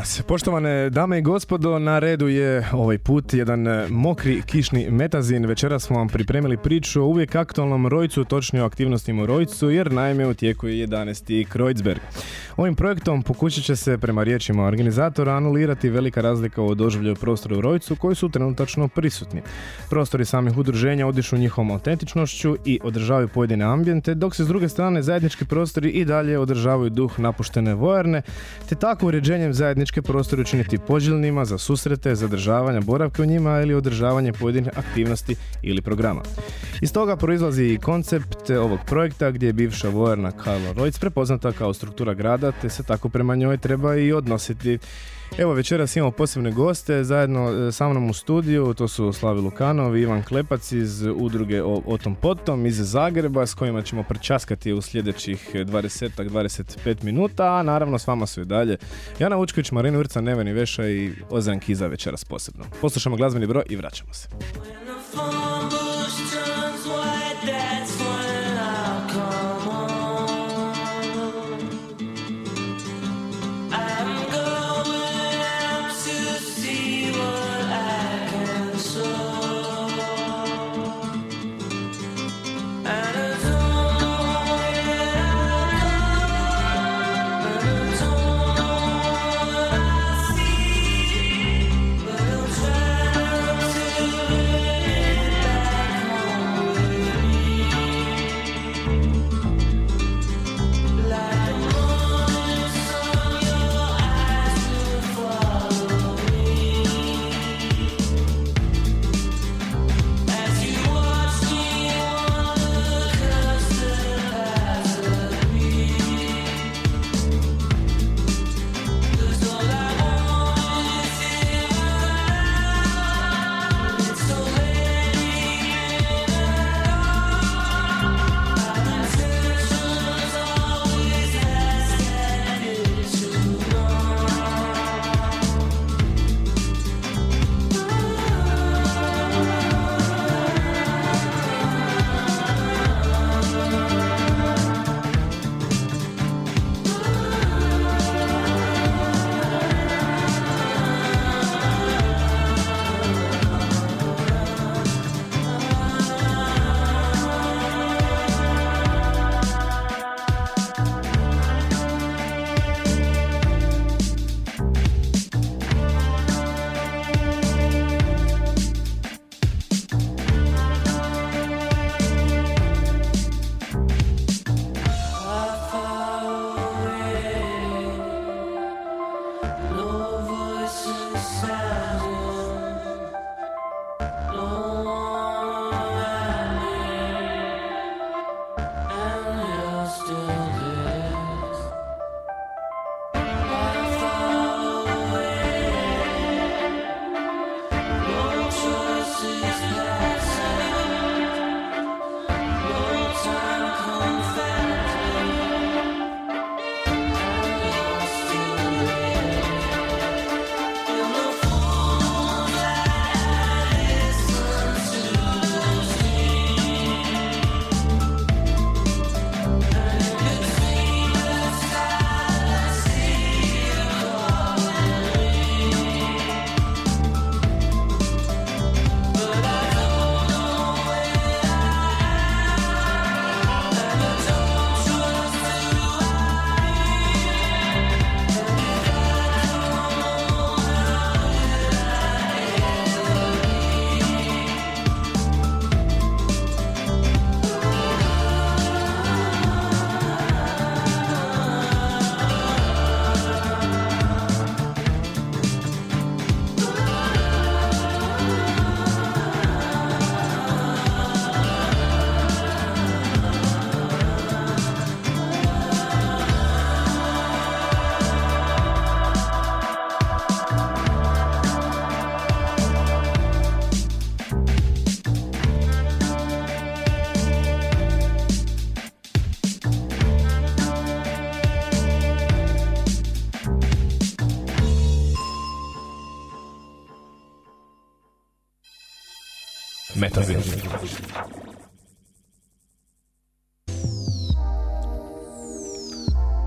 Evo nas. Poštovane dame i gospodo, na redu je ovaj put jedan e, mokri kišni metazin. Večeras smo vam pripremili priču o uvijek aktualnom rojcu, točnije o aktivnostima u rojcu, jer naime u tijeku je 11. Kreuzberg. Ovim projektom pokušat će se, prema riječima organizatora, anulirati velika razlika u doživljaju prostora u rojcu koji su trenutačno prisutni. Prostori samih udruženja odišu njihovom autentičnošću i održavaju pojedine ambijente, dok se s druge strane zajednički prostori i dalje održavaju duh napuštene vojarne, te tako uređenjem zajedničke prostore učiniti poželjnima za susrete, zadržavanja boravke u njima ili održavanje pojedinih aktivnosti ili programa. Iz toga proizlazi i koncept ovog projekta gdje je bivša vojarna Karlo Rojc prepoznata kao struktura grada te se tako prema njoj treba i odnositi. Evo večeras imamo posebne goste zajedno e, sa mnom u studiju, to su Slavi Lukanov i Ivan Klepac iz udruge o, o tom potom iz Zagreba s kojima ćemo prčaskati u sljedećih 20-25 minuta, a naravno s vama su i dalje Jana Vučković, Marina Urca, Neveni Veša i Ozan Kiza večeras posebno. Poslušamo glazbeni broj i vraćamo se.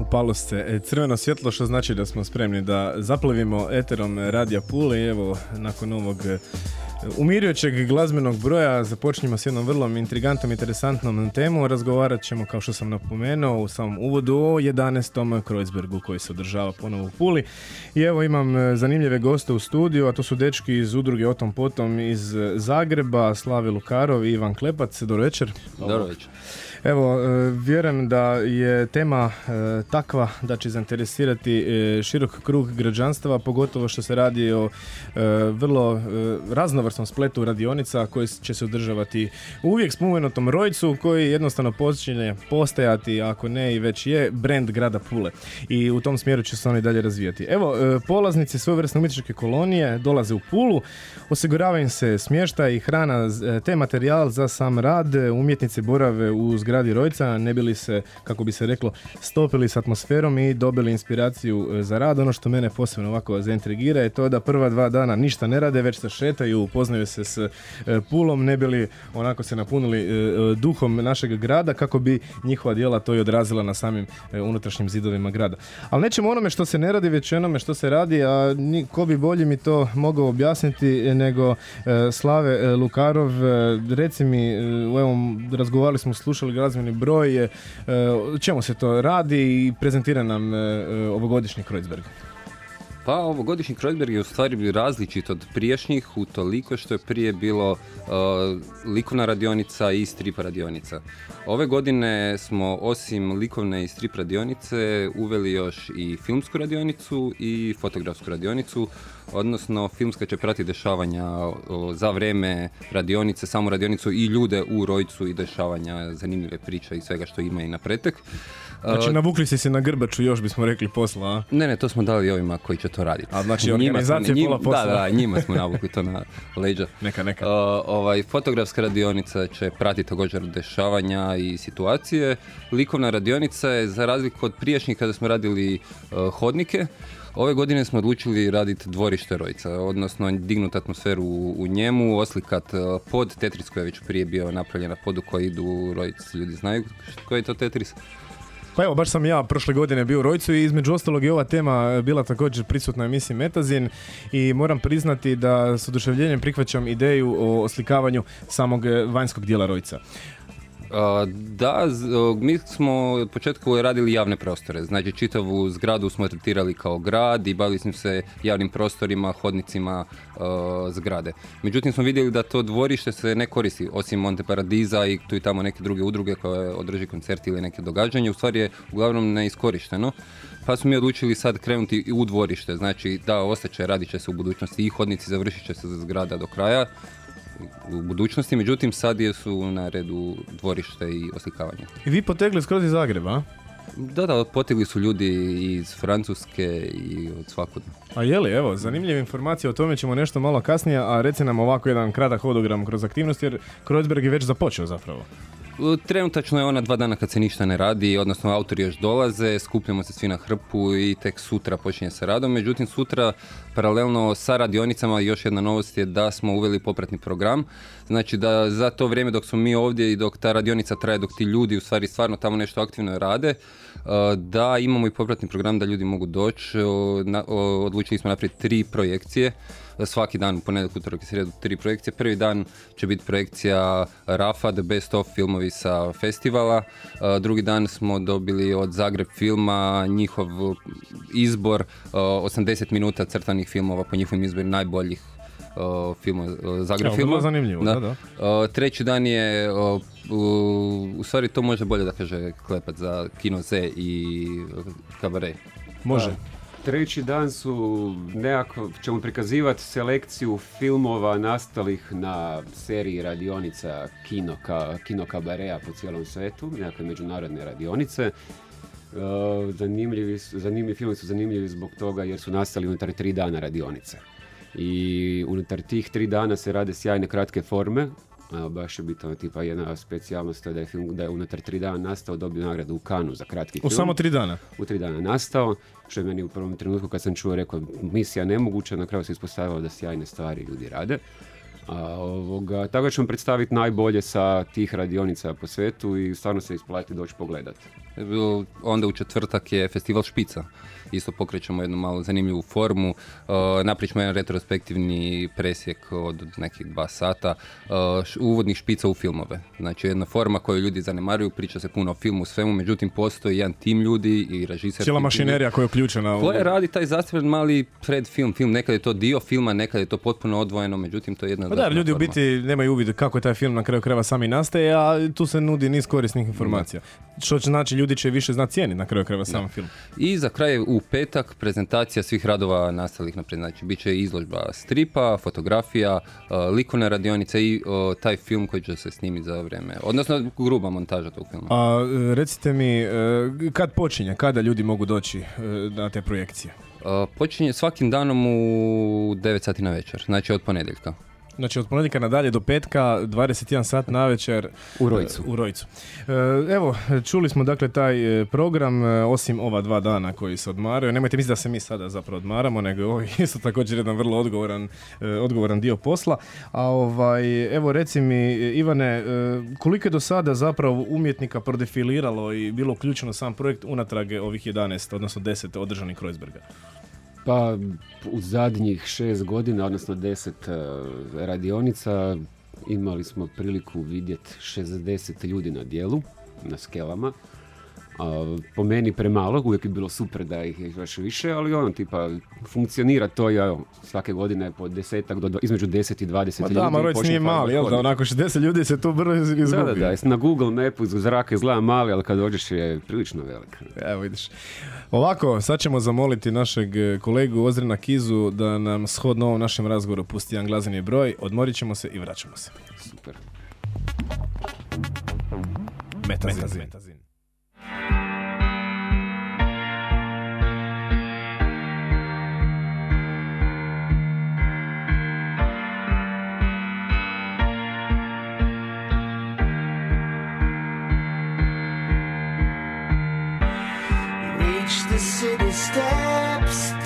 Upalo se crveno svjetlo što znači da smo spremni da zaplavimo eterom Radija Pule i evo nakon ovog umirujućeg glazbenog broja započnimo s jednom vrlo intrigantnom, interesantnom temu. Razgovarat ćemo, kao što sam napomenuo, u samom uvodu o 11. Kreuzbergu koji se održava ponovo u Puli. I evo imam e, zanimljive goste u studiju, a to su dečki iz udruge Otom Potom iz Zagreba, Slavi Lukarov i Ivan Klepac. Dobro večer. Dobro večer. Evo, e, vjerujem da je tema e, takva da će zainteresirati e, širok krug građanstva, pogotovo što se radi o vrlo raznovrsnom spletu radionica koje će se održavati uvijek spomenutom Rojcu koji jednostavno počinje postajati, ako ne i već je, brand grada Pule. I u tom smjeru će se oni dalje razvijati. Evo, polaznici svojevrsne umjetničke kolonije dolaze u Pulu, osiguravaju se smještaj i hrana te materijal za sam rad, umjetnice borave u zgradi gradi Rojca, ne bili se, kako bi se reklo, stopili s atmosferom i dobili inspiraciju e, za rad. Ono što mene posebno ovako zaintrigira je to da prva dva dana ništa ne rade, već se šetaju, upoznaju se s e, pulom, ne bili onako se napunili e, duhom našeg grada kako bi njihova djela to i odrazila na samim unutrašnjim zidovima grada. Ali nećemo onome što se ne radi, već onome što se radi, a ko bi bolje mi to mogao objasniti nego Slave Lukarov. Reci mi, evo, razgovarali smo, slušali razmjeni broj, je, o čemu se to radi i prezentira nam e, e, ovogodišnji Kreuzberg. Pa ovogodišnji Kreuzberg je u stvari različit od prijašnjih u toliko što je prije bilo uh, likovna radionica i strip radionica. Ove godine smo osim likovne i strip radionice uveli još i filmsku radionicu i fotografsku radionicu, odnosno filmska će prati dešavanja za vrijeme radionice, samu radionicu i ljude u Rojcu i dešavanja, zanimljive priče i svega što ima i na pretek. Znači navukli si se na grbaču, još bismo rekli posla, a? Ne, ne, to smo dali ovima koji će to raditi. A znači organizacija pola posla? Da, da, njima smo navukli to na leđa. Neka, neka. ovaj, fotografska radionica će pratiti također dešavanja i situacije. Likovna radionica je za razliku od prijašnjih kada smo radili hodnike, Ove godine smo odlučili raditi dvorište Rojca, odnosno dignuti atmosferu u, njemu, oslikat pod Tetris koji je već prije bio napravljen na podu koji idu u Rojc. Ljudi znaju koji je to Tetris? Pa evo, baš sam ja prošle godine bio u Rojcu i između ostalog je ova tema bila također prisutna u emisiji Metazin i moram priznati da s oduševljenjem prihvaćam ideju o oslikavanju samog vanjskog dijela Rojca. Da, mi smo od početka radili javne prostore, znači čitavu zgradu smo tretirali kao grad i bavili smo se javnim prostorima, hodnicima zgrade. Međutim smo vidjeli da to dvorište se ne koristi, osim Monte Paradiza i tu i tamo neke druge udruge koje održi koncerti ili neke događanje, u stvari je uglavnom neiskorišteno. Pa smo mi odlučili sad krenuti u dvorište, znači da, ostaće, radit će se u budućnosti i hodnici, završit će se zgrada do kraja, u budućnosti, međutim sad je su na redu dvorište i oslikavanje. I vi potegli skroz iz Zagreba, Da, da, potegli su ljudi iz Francuske i od svakud. A je li, evo, zanimljive informacije o tome ćemo nešto malo kasnije, a reci nam ovako jedan kratak hodogram kroz aktivnost, jer Kreuzberg je već započeo zapravo. Trenutačno je ona dva dana kad se ništa ne radi, odnosno autori još dolaze, skupljamo se svi na hrpu i tek sutra počinje sa radom. Međutim, sutra paralelno sa radionicama još jedna novost je da smo uveli popratni program. Znači da za to vrijeme dok smo mi ovdje i dok ta radionica traje, dok ti ljudi u stvari stvarno tamo nešto aktivno rade, e, da imamo i popratni program da ljudi mogu doći. Odlučili smo napraviti tri projekcije svaki dan, ponedjeljak, utorak i srijedu, tri projekcije. Prvi dan će biti projekcija Rafa, The Best of filmovi sa festivala. Drugi dan smo dobili od Zagreb filma njihov izbor 80 minuta crtanih filmova po njihovim izboru najboljih filmova Zagreb filma. zanimljivo, da. da, Treći dan je u stvari to može bolje da kaže klepat za Kino Z i Kabaret. Može. Treći dan su nekako, ćemo prikazivati selekciju filmova nastalih na seriji radionica kino, ka, kino kabareja po cijelom svetu, nekakve međunarodne radionice. Uh, zanimljivi, zanimljivi filmi su zanimljivi zbog toga jer su nastali unutar tri dana radionice. I unutar tih tri dana se rade sjajne kratke forme, baš je bitno, tipa jedna specijalnost da je film da je unutar tri dana nastao, dobio nagradu u Kanu za kratki film. U samo tri dana? U tri dana nastao, što je meni u prvom trenutku kad sam čuo rekao misija nemoguća, na kraju se ispostavilo da sjajne stvari ljudi rade. A, ovoga, tako ćemo predstaviti najbolje sa tih radionica po svetu i stvarno se isplati doći pogledati. Onda u četvrtak je festival Špica isto pokrećemo jednu malo zanimljivu formu. Uh, napričamo jedan retrospektivni presjek od nekih dva sata uh, uvodnih špica u filmove. Znači jedna forma koju ljudi zanemaruju, priča se puno o filmu, svemu, međutim postoji jedan tim ljudi i režiser. Cijela mašinerija koja je uključena. U... Koja radi taj zastavljen mali predfilm, film, nekad je to dio filma, nekad je to potpuno odvojeno, međutim to je jedna pa da, ljudi u biti nemaju uvid kako je taj film na kraju krajeva sami nastaje, a tu se nudi niz korisnih informacija. Što znači ljudi će više znati cijeni na kraju krajeva sam film. I za kraj u petak prezentacija svih radova nastalih naprijed. Znači, bit će izložba stripa, fotografija, uh, likovne radionice i taj film koji će se snimiti za vrijeme. Odnosno, gruba montaža tog filma. A recite mi, e, kad počinje? Kada ljudi mogu doći e, na te projekcije? počinje svakim danom u 9 sati na večer, znači od ponedjeljka. Znači od ponedjeljka nadalje do petka, 21 sat na večer u Rojcu. U Rojcu. E, evo, čuli smo dakle taj e, program, e, osim ova dva dana koji se odmaraju. Nemojte misliti da se mi sada zapravo odmaramo, nego ovo je isto također jedan vrlo odgovoran, odgovoran dio posla. A ovaj, evo reci mi, Ivane, koliko je do sada zapravo umjetnika prodefiliralo i bilo uključeno sam projekt unatrag ovih 11, odnosno 10 održanih Kreuzberga? Pa u zadnjih šest godina, odnosno deset e, radionica, imali smo priliku vidjeti 60 ljudi na dijelu, na skelama. A, po meni premalo, uvijek je bilo super da ih je još više, ali ono tipa funkcionira to i evo, svake godine po desetak do između 10 i 20 Ma ljudi. Da, Marojec nije mali, jel da, onako 60 ljudi se tu brzo izgubi. Da, da, da, na Google Mapu iz zraka izgleda mali, ali kad dođeš je prilično velik. Evo vidiš. Ovako, sad ćemo zamoliti našeg e, kolegu Ozrina Kizu da nam shodno ovom našem razgovoru pusti jedan glazini broj, odmorit ćemo se i vraćamo se. Super. Metazin. Metazin. Metazin. City steps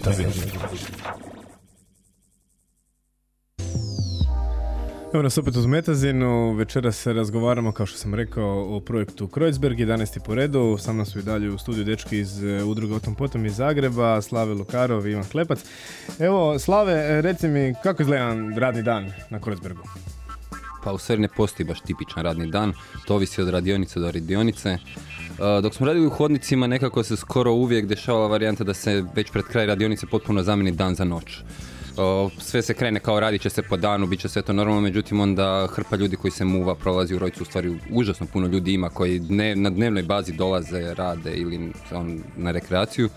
Metazin. Evo nas opet uz Metazinu, večeras se razgovaramo, kao što sam rekao, o projektu Kreuzberg, 11. po redu, sa mnom su i dalje u studiju dečki iz e, udruge Otom Potom iz Zagreba, Slave Lukarov i Ivan Klepac. Evo, Slave, e, reci mi, kako izgleda radni dan na Kreuzbergu? Pa u stvari ne postoji baš tipičan radni dan, to ovisi od radionice do radionice. Dok smo radili u hodnicima, nekako se skoro uvijek dešavala varijanta da se već pred kraj radionice potpuno zameni dan za noć. Sve se krene kao radit će se po danu, bit će sve to normalno, međutim onda hrpa ljudi koji se muva, prolazi u rojcu, u stvari užasno puno ljudi ima koji dne- na dnevnoj bazi dolaze, rade ili on, na rekreaciju.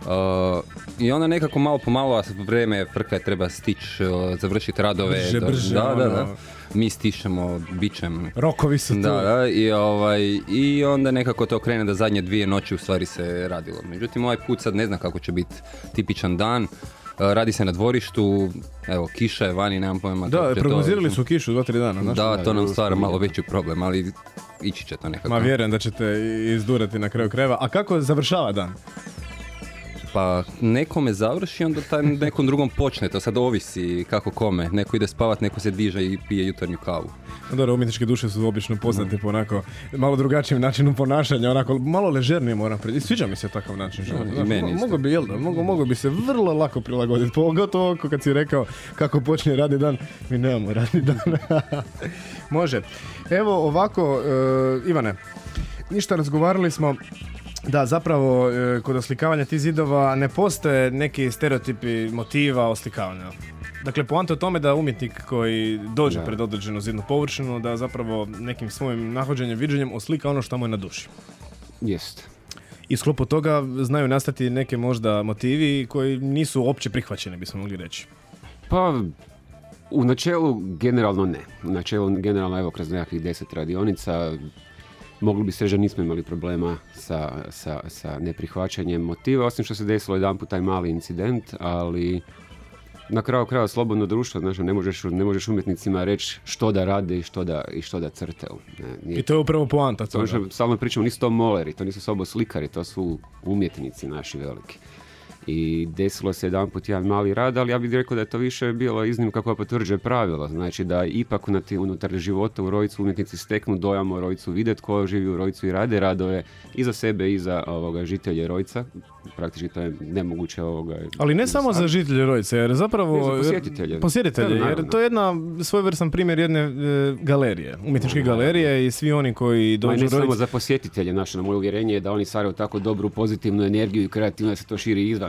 Uh, I onda nekako malo po malo, a vrijeme frka treba stići, uh, završiti radove. Brže, brže, da, da, ono. da. Mi stišemo bićem. Rokovi su tu. Da, da, i, ovaj, i onda nekako to krene da zadnje dvije noći u stvari se radilo. Međutim, ovaj put sad ne znam kako će biti tipičan dan. Uh, Radi se na dvorištu, evo, kiša je vani, nemam pojma. Da, će to- prognozirali su kišu dva, tri dana, znaš? Da, to nam stvara malo veći problem, ali ići će to nekako. Ma vjerujem da ćete izdurati na kraju krajeva. A kako završava dan? Pa nekome završi, onda taj nekom drugom počne, to sad ovisi kako kome. Neko ide spavat, neko se diže i pije jutarnju kavu. No Dobro, umjetničke duše su obično poznate po onako malo drugačijem načinu ponašanja, onako malo ležernije moram prići. Sviđa mi se takav način života. i znaš, meni mo- isto. Mogu bi, jel da, mogu, mogu bi se vrlo lako prilagoditi, pogotovo kad si rekao kako počne radni dan, mi nemamo radni dan. Može. Evo ovako, e, Ivane, ništa razgovarali smo da, zapravo, e, kod oslikavanja tih zidova ne postoje neki stereotipi motiva oslikavanja. Dakle, poanta je u tome da umjetnik koji dođe Da. pred određenu zidnu površinu, da zapravo nekim svojim nahođenjem, viđenjem oslika ono što mu je na duši. Jest. I sklopu toga znaju nastati neke možda motivi koji nisu opće prihvaćeni, bismo mogli reći. Pa, u načelu generalno ne. U načelu generalno evo kroz nekakvih deset radionica mogli bi se reći da nismo imali problema sa, sa, sa neprihvaćanjem motiva, osim što se desilo jedan taj mali incident, ali na kraju krajeva slobodno društvo, znači ne možeš, ne možeš umjetnicima reći što da rade i što da, i što da crtaju. Ne, nije I to je upravo poanta to ono stalno pričamo, nisu to moleri, to nisu samo slikari, to su umjetnici naši veliki. I desilo se jedan put jedan mali rad, ali ja bih rekao da je to više bilo iznimka koja potvrđuje pravila. Znači da ipak na ti unutar života u Rojcu umjetnici steknu dojam o Rojcu, vide tko živi u Rojcu i rade radove i za sebe i za ovoga, žitelje Rojca. Praktički to je nemoguće ovoga. Ali ne samo za žitelje Rojce, jer zapravo... Ne, za posjetitelje. Posjetitelje, jer naravno. to je jedna svojevrstan primjer jedne e, galerije, umjetničke galerije i svi oni koji Ma dođu ne u samo za posjetitelje, naše, na moje uvjerenje je da oni stvaraju tako dobru pozitivnu energiju i kreativno da se to širi izvan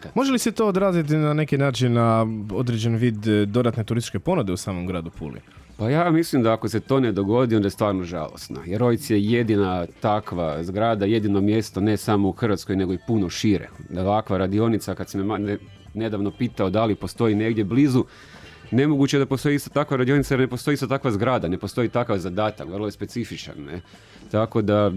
Kad- Može li se to odraziti na neki način na određen vid e, dodatne turističke ponude u samom gradu Puli? Pa ja mislim da ako se to ne dogodi, onda je stvarno žalosno. Jer Rojc je jedina takva zgrada, jedino mjesto ne samo u Hrvatskoj, nego i puno šire. Da ovakva radionica, kad sam me nedavno pitao da li postoji negdje blizu, nemoguće je da postoji isto takva radionica jer ne postoji isto takva zgrada, ne postoji takav zadatak, vrlo je specifičan. Ne? Tako da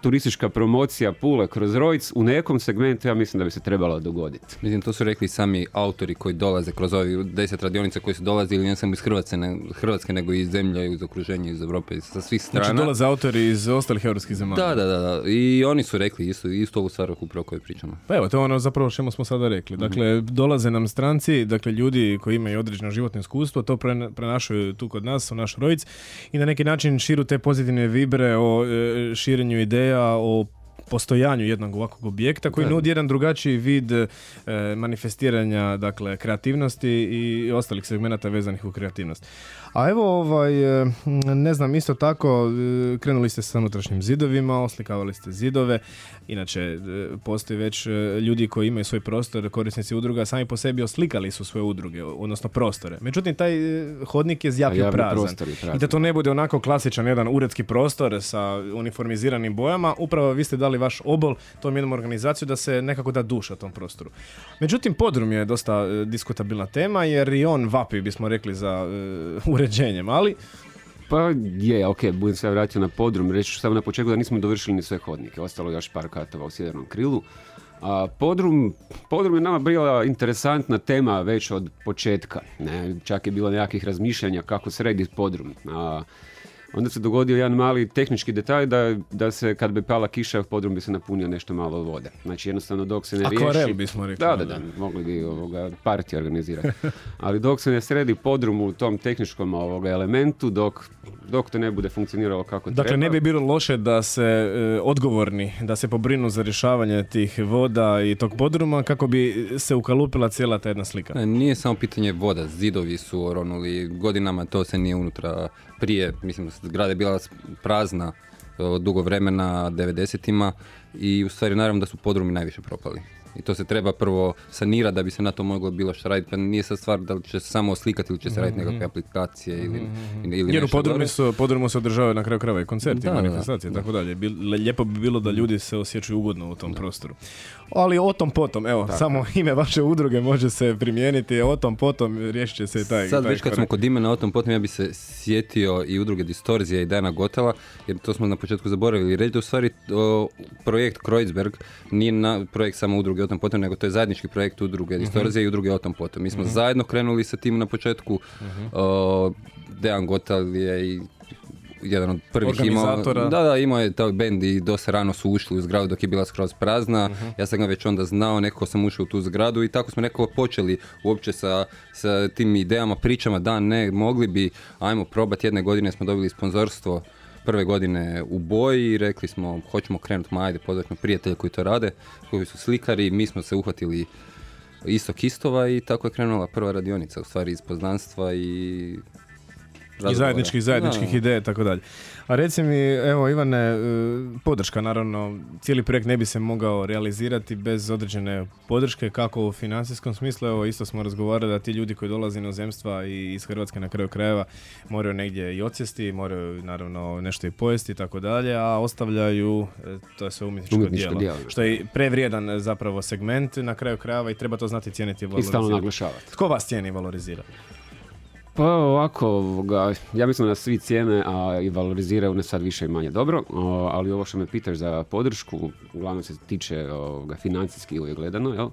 turistička promocija Pule kroz Rojc u nekom segmentu ja mislim da bi se trebala dogoditi. Mislim, to su rekli sami autori koji dolaze kroz ovih deset radionica koji su dolazili ne samo iz Hrvatske, ne, Hrvatske nego i iz zemlje, iz okruženja, iz Europe, iz, sa svih strana. Znači dolaze autori iz ostalih europskih zemalja. Da, da, da, da. I oni su rekli isto, isto ovu stvar upravo koju pričamo. Pa evo, to je ono zapravo o čemu smo sada rekli. Dakle, dolaze nam stranci, dakle ljudi koji imaju određeno životno iskustvo, to prena- prenašaju tu kod nas, u naš Rojic i na neki način širu te pozitivne vibre o e, širenju ideja, o postojanju jednog ovakvog objekta koji nudi jedan drugačiji vid e, manifestiranja dakle kreativnosti i ostalih segmenata vezanih u kreativnost. A evo ovaj e, ne znam isto tako e, krenuli ste sa unutrašnjim zidovima, oslikavali ste zidove. Inače e, postoji već ljudi koji imaju svoj prostor, korisnici udruga sami po sebi oslikali su svoje udruge, odnosno prostore. Međutim taj hodnik je zjapio prazan. je prazan. I da to ne bude onako klasičan jedan uredski prostor sa uniformiziranim bojama, upravo vi ste dali vaš obol tom jednom organizaciju da se nekako da duša tom prostoru. Međutim, podrum je dosta diskutabilna tema jer i on vapi, bismo rekli, za e, uređenjem, ali Pa je, ok, budem se vratio na podrum, reći ću samo na početku da nismo dovršili ni sve hodnike, ostalo je još par katova u sjevernom krilu. A podrum, podrum je nama bila interesantna tema već od početka, ne, čak je bilo nekakvih razmišljanja kako srediti podrum. A, onda se dogodio jedan mali tehnički detalj da, da se kad bi pala kiša podrum bi se napunio nešto malo vode. Znači jednostavno dok se ne Akvarel riješi... bismo rekli, Da, da, da. mogli bi ovoga, partiju organizirati. Ali dok se ne sredi podrum u tom tehničkom ovoga elementu, dok, dok to ne bude funkcioniralo kako dakle treba. ne bi bilo loše da se e, odgovorni, da se pobrinu za rješavanje tih voda i tog podruma kako bi se ukalupila cijela ta jedna slika. Ne, nije samo pitanje voda, zidovi su oronuli, godinama to se nije unutra prije, mislim da zgrada je bila prazna e, dugo vremena, 90-ima i u stvari naravno da su podrumi najviše propali. I to se treba prvo sanirati da bi se na to moglo bilo što raditi, pa nije sad stvar da li će se samo slikati ili će se raditi nekakve aplikacije ili, ili Jer u podrumu su, podrumu se održavaju na kraju krajeva i koncerti, Da, da, da. manifestacije i tako dalje. Lijepo bi bilo da ljudi se osjećaju ugodno u tom prostoru. Ali o tom potom, evo, samo ime vaše udruge može se primijeniti, o tom potom riješit će se i taj Sad taj već kad smo kod imena o tom potom ja bi se sjetio i udruge Distorzija i Dana Gotela, jer to smo na početku zaboravili. Reći da u stvari o, projekt Kreuzberg nije na, projekt samo udruge o tom potom, nego to je zajednički projekt udruge Mhm. Distorzija i udruge o tom potom. Mi smo zajedno krenuli sa tim na početku, Mhm. o, Dejan Gotel je i jedan od prvih imao, da, da, imao je taj bend i dosta rano su ušli u zgradu dok je bila skroz prazna. Mhm. Ja sam ga već onda znao, nekako sam ušao u tu zgradu i tako smo nekako počeli uopće sa, sa tim idejama, pričama, da ne, mogli bi, ajmo probati, jedne godine smo dobili sponzorstvo prve godine u boji i rekli smo hoćemo krenuti, ma ajde, pozvat prijatelje koji to rade, koji su slikari, mi smo se uhvatili istok istova i tako je krenula prva radionica, u stvari iz poznanstva i I zajedničkih, zajedničkih ideja i tako dalje. A reci mi, evo Ivane, e, podrška naravno, cijeli projekt ne bi se mogao realizirati bez određene podrške, kako u financijskom smislu, evo isto smo razgovarali da ti ljudi koji dolaze iz inozemstva i iz Hrvatske na kraju krajeva moraju negdje i odsjesti, moraju naravno nešto i pojesti i tako dalje, a ostavljaju, e, to je sve umjetničko, Umjetničko djelo, što je prevrijedan e, zapravo segment na kraju krajeva i treba to znati cijeniti i I stalno valorizirati. naglašavati. Tko vas cijeni i valorizira? Pa ovako, ovoga, ja mislim da svi cijene a, i valoriziraju ne sad više i manje dobro, ali ovo što me pitaš za podršku, uglavnom se tiče ovoga, financijski uvijek gledano, jel?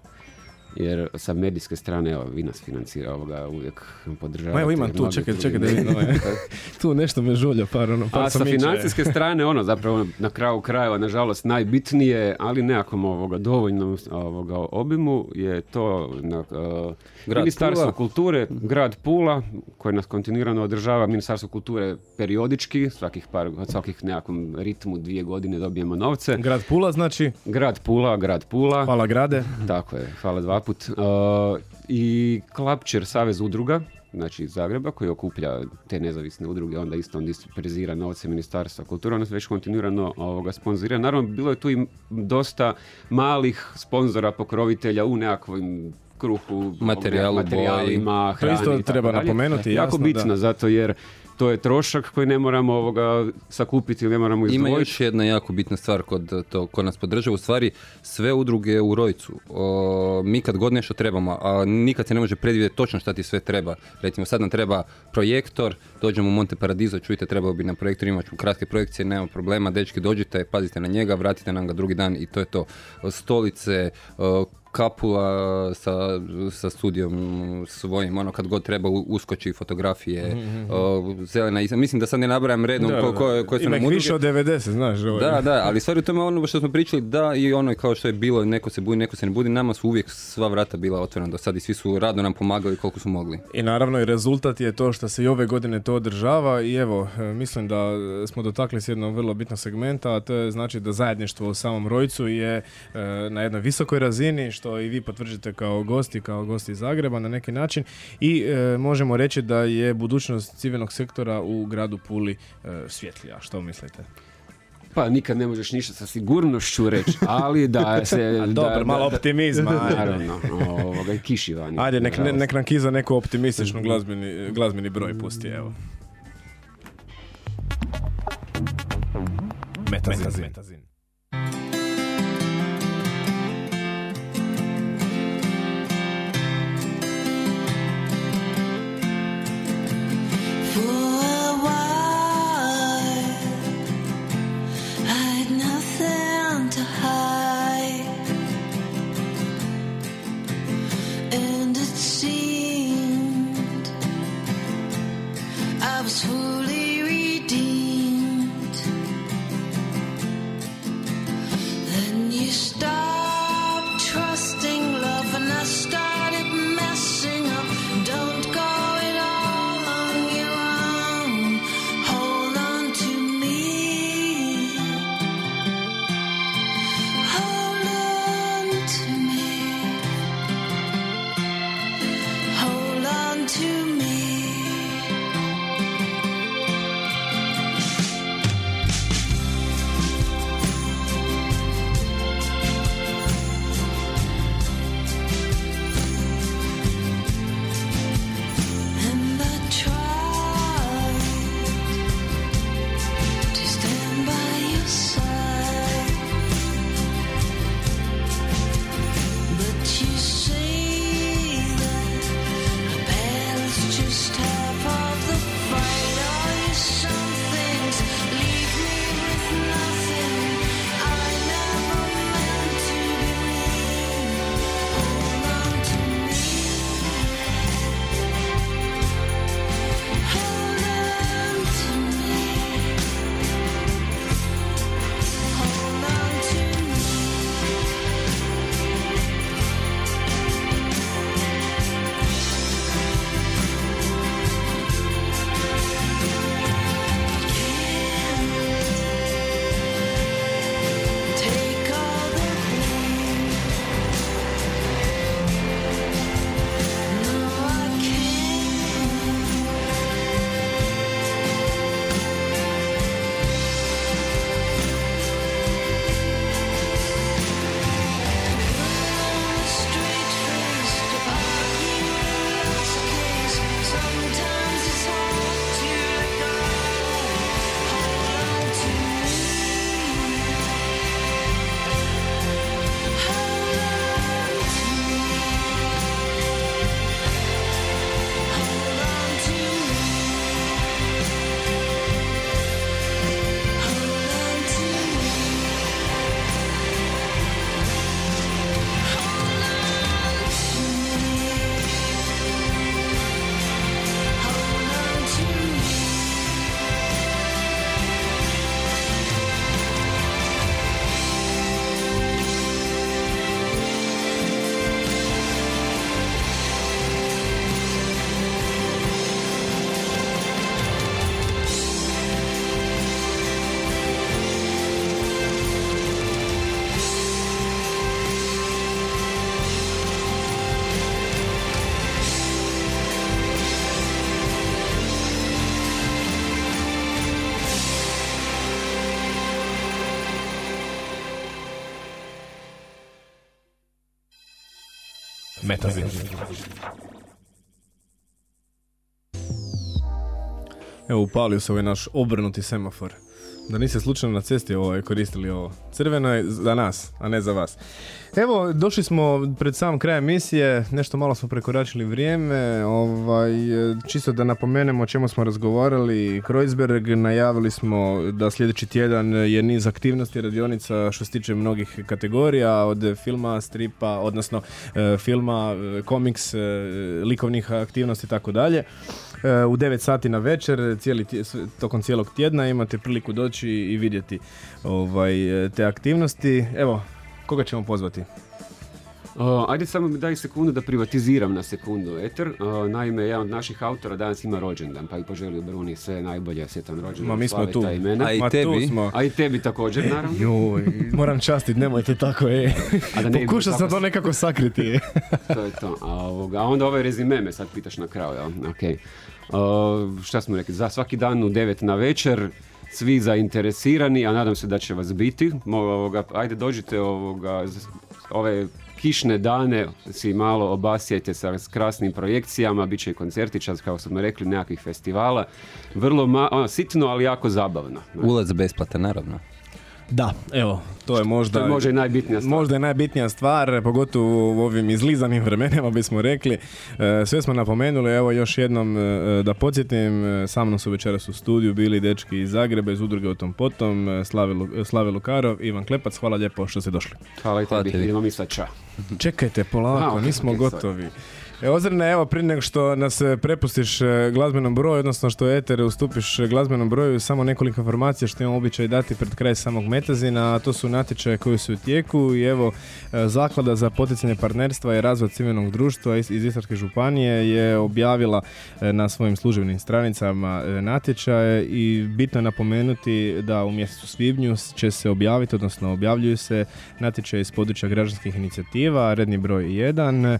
Jer sa medijske strane, evo, vi nas financira ovoga, uvijek podržavate. Ma evo imam tu, čekaj, čekaj da vidim. ovaj. tu nešto me žulja par ono, par A sa financijske strane, ono, zapravo na kraju krajeva, nažalost, najbitnije, ali nekakvom ovoga dovoljnom ovoga obimu je to na, uh, Grad Ministarstvo Pula. kulture, grad Pula, koje nas kontinuirano održava, Ministarstvo kulture periodički, svakih par, svakih nekakvom ritmu dvije godine dobijemo novce. Grad Pula, znači, Grad Pula, grad Pula. hvala grade. Tako je, hvala dva put. Uh, I Klapčer Savez udruga, znači iz Zagreba, koji okuplja te nezavisne udruge, onda isto on disperzira novce Ministarstva kulture, on nas već kontinuirano ovoga sponzorira. Naravno, bilo je tu i možda malih sponzora, pokrovitelja u nekakvim kruhu, Materijalu, materijalima, To isto hrani treba napomenuti, Jako jasno, bitno, da. zato jer to je trošak koji ne moramo ovoga sakupiti, ne moramo Ima izdvojiti. još jedna jako bitna stvar kod to, ko nas podržava, u stvari sve udruge u Rojcu. O, mi kad god nešto trebamo, a nikad se ne može predvidjeti točno šta ti sve treba. Recimo sad nam treba projektor, dođemo u Monte Paradiso, čujte trebao bi nam projektor, imat ću kratke projekcije, nema problema, dečki dođite, pazite na njega, vratite nam ga drugi dan i to je to. Stolice, o, kapula sa, sa studijom svojim, ono kad god treba uskoči fotografije, o, zelena iza. Mislim da sad ne nabrajam redom Da, ko, ko, koje su nam udruge. više od 90, znaš. Ovaj. Da, da, ali stvari u tome ono što smo pričali, da i ono kao što je bilo, neko se budi, neko se ne budi, nama su uvijek sva vrata bila otvorena do sad i svi su rado nam pomagali koliko su mogli. I naravno i rezultat je to što se i ove godine to održava i evo, e, mislim da smo dotakli se jednog vrlo bitnog segmenta, a to je znači da zajedništvo u samom Rojcu je e, na jednoj visokoj razini, što i vi potvrđujete kao gosti, kao gosti iz Zagreba na neki način i e, možemo reći da je budućnost civilnog sektora u gradu Puli e, svjetlija. Što mislite? Pa nikad ne možeš ništa sa sigurnošću reći, ali da se... da, dobro, da- malo da- optimizma, ajde. Naravno, ovoga, i kiši vani. Ajde, nek, ne, nek nam Kiza neku optimističnu glazbeni, glazbeni broj pusti, evo. Metazin. Metazin. Metazin. Evo upalio se ovaj naš obrnuti semafor. Da niste slučajno na cesti ovaj, koristili ovo. Crveno je za nas, a ne za vas. Evo, došli smo pred sam kraj emisije, nešto malo smo prekoračili vrijeme, ovaj, čisto da napomenemo o čemu smo razgovarali. Kreuzberg najavili smo da sljedeći tjedan je niz aktivnosti radionica što se tiče mnogih kategorija, od filma, stripa, odnosno e, filma, e, komiks, e, likovnih aktivnosti i tako dalje. E, u 9 sati na večer, cijeli, tokom cijelog tjedna imate priliku doći i vidjeti ovaj, e, te aktivnosti. Evo, koga ćemo pozvati? O, ajde samo mi daj sekundu da privatiziram na sekundu Eter. O, naime, jedan od naših autora danas ima rođendan, pa i poželio Bruni sve najbolje, sjetan rođendan. Ma, mi smo tu. imena. A i Ma, tebi. smo. A i tebi također, naravno. Juj, moram častiti, nemojte tako, e. A da ne Pokušao sam to nekako sakriti. to je to. A, ovoga, a onda ovaj rezime me sad pitaš na kraju, jel? Ok. O, šta smo rekli? Za svaki dan u 9 na večer, svi zainteresirani, a nadam se da će vas biti. Mo- Ovoga, ajde dođite ovoga, ove kišne dane si malo obasjajte sa krasnim projekcijama, bit će i koncertića, kao smo rekli, nekakvih festivala. Vrlo ma- ono, sitno, ali jako zabavno. Ulaz besplatan, naravno. Da, evo, to je možda... To je možda i najbitnija stvar. Možda je najbitnija stvar, pogotovo u ovim izlizanim vremenima bismo rekli. E, Sve smo napomenuli, evo još jednom e, da podsjetim, e, sa mnom su večeras u studiju bili dečki iz Zagreba, iz udruge o tom potom, e, Slave, Lu- Slave Lukarov, Ivan Klepac, hvala lijepo što ste došli. Hvala i Hvala tebi, idemo mi sad ča. Čekajte, polako, nismo gotovi. E, Ozrne, evo, prije nego što nas e, prepustiš e, glazbenom broju, odnosno što eter ustupiš e, glazbenom broju, samo nekoliko informacija što imamo običaj dati pred kraj samog metazina, a to su natječaje koji su u tijeku i evo, Zaklada za poticanje partnerstva i razvoj civilnog društva iz, Istarske županije je objavila na svojim službenim stranicama natječaje i bitno je napomenuti da u mjesecu svibnju će se objaviti, odnosno objavljuju se natječaje iz područja građanskih inicijativa, redni broj 1.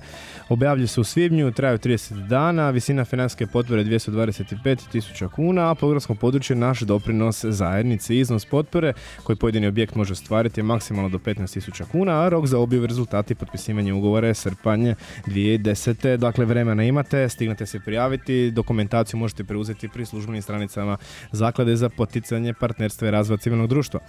Objavljuju se svibnju, traju 30 dana, visina financijske potpore je 225 tisuća kuna, a po geografskom području naš doprinos zajednici. Iznos potpore koji pojedini objekt može ostvariti je maksimalno do 15 tisuća kuna, a rok za objavu rezultati i potpisivanje ugovora je srpanj 2010. Dakle, vremena imate, stignete se prijaviti, dokumentaciju možete preuzeti pri službenim stranicama Zaklade za poticanje partnerstva i razvoja civilnog društva.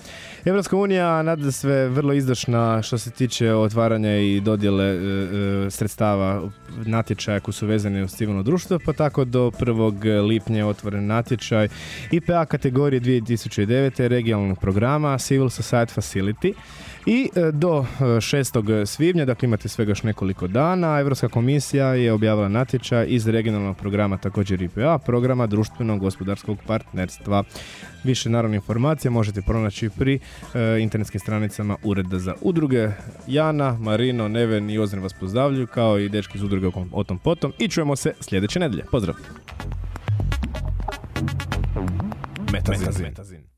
Evropska unija nada sve vrlo izdašna što se tiče otvaranja i dodjele e, e, sredstava natječaja koji su vezani uz civilno društvo, pa tako do 1. lipnja otvoren natječaj IPA kategorije 2009. regionalnog programa Civil Society Facility i e, do e, 6. svibnja, dakle imate svega još nekoliko dana, Europska komisija je objavila natječaj iz regionalnog programa također IPA, programa društvenog gospodarskog partnerstva. Više naravno informacija možete pronaći pri e, internetskim stranicama Ureda za udruge. Jana, Marino, Neven i Ozren vas pozdravljuju kao i dečki iz udruge o tom potom i čujemo se sljedeće nedelje. Pozdrav! Metazin. Metazin. I've